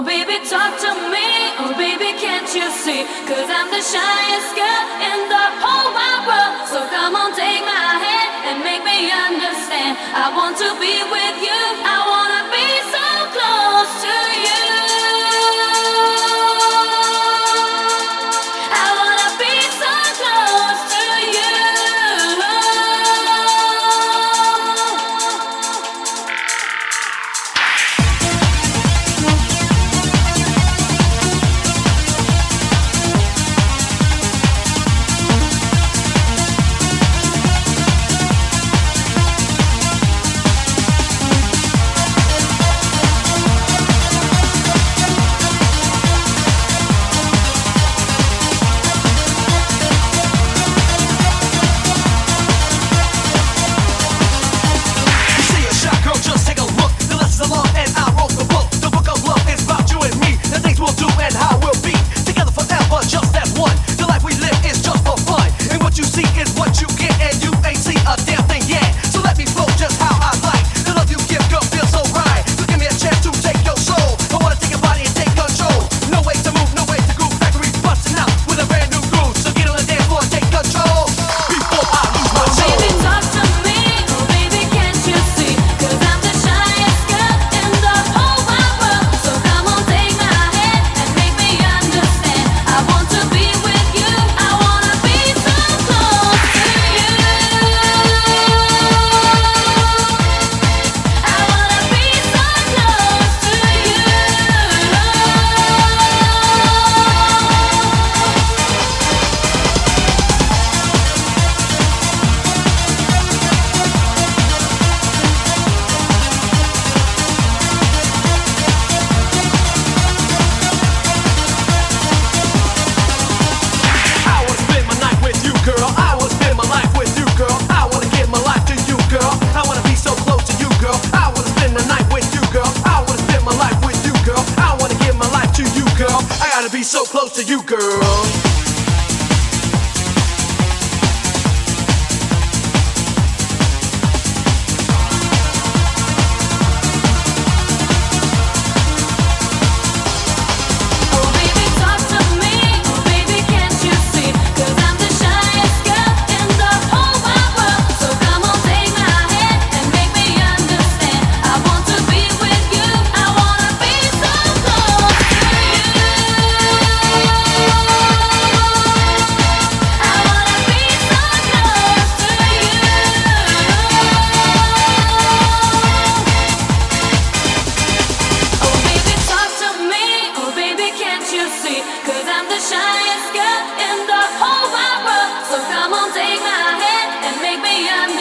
Oh baby, talk to me. Oh baby, can't you see? Cause I'm the shyest girl in the whole wide world. So come on, take my hand and make me understand. I want to be with you. be so close to you, girl. So come on, take my hand and make me understand.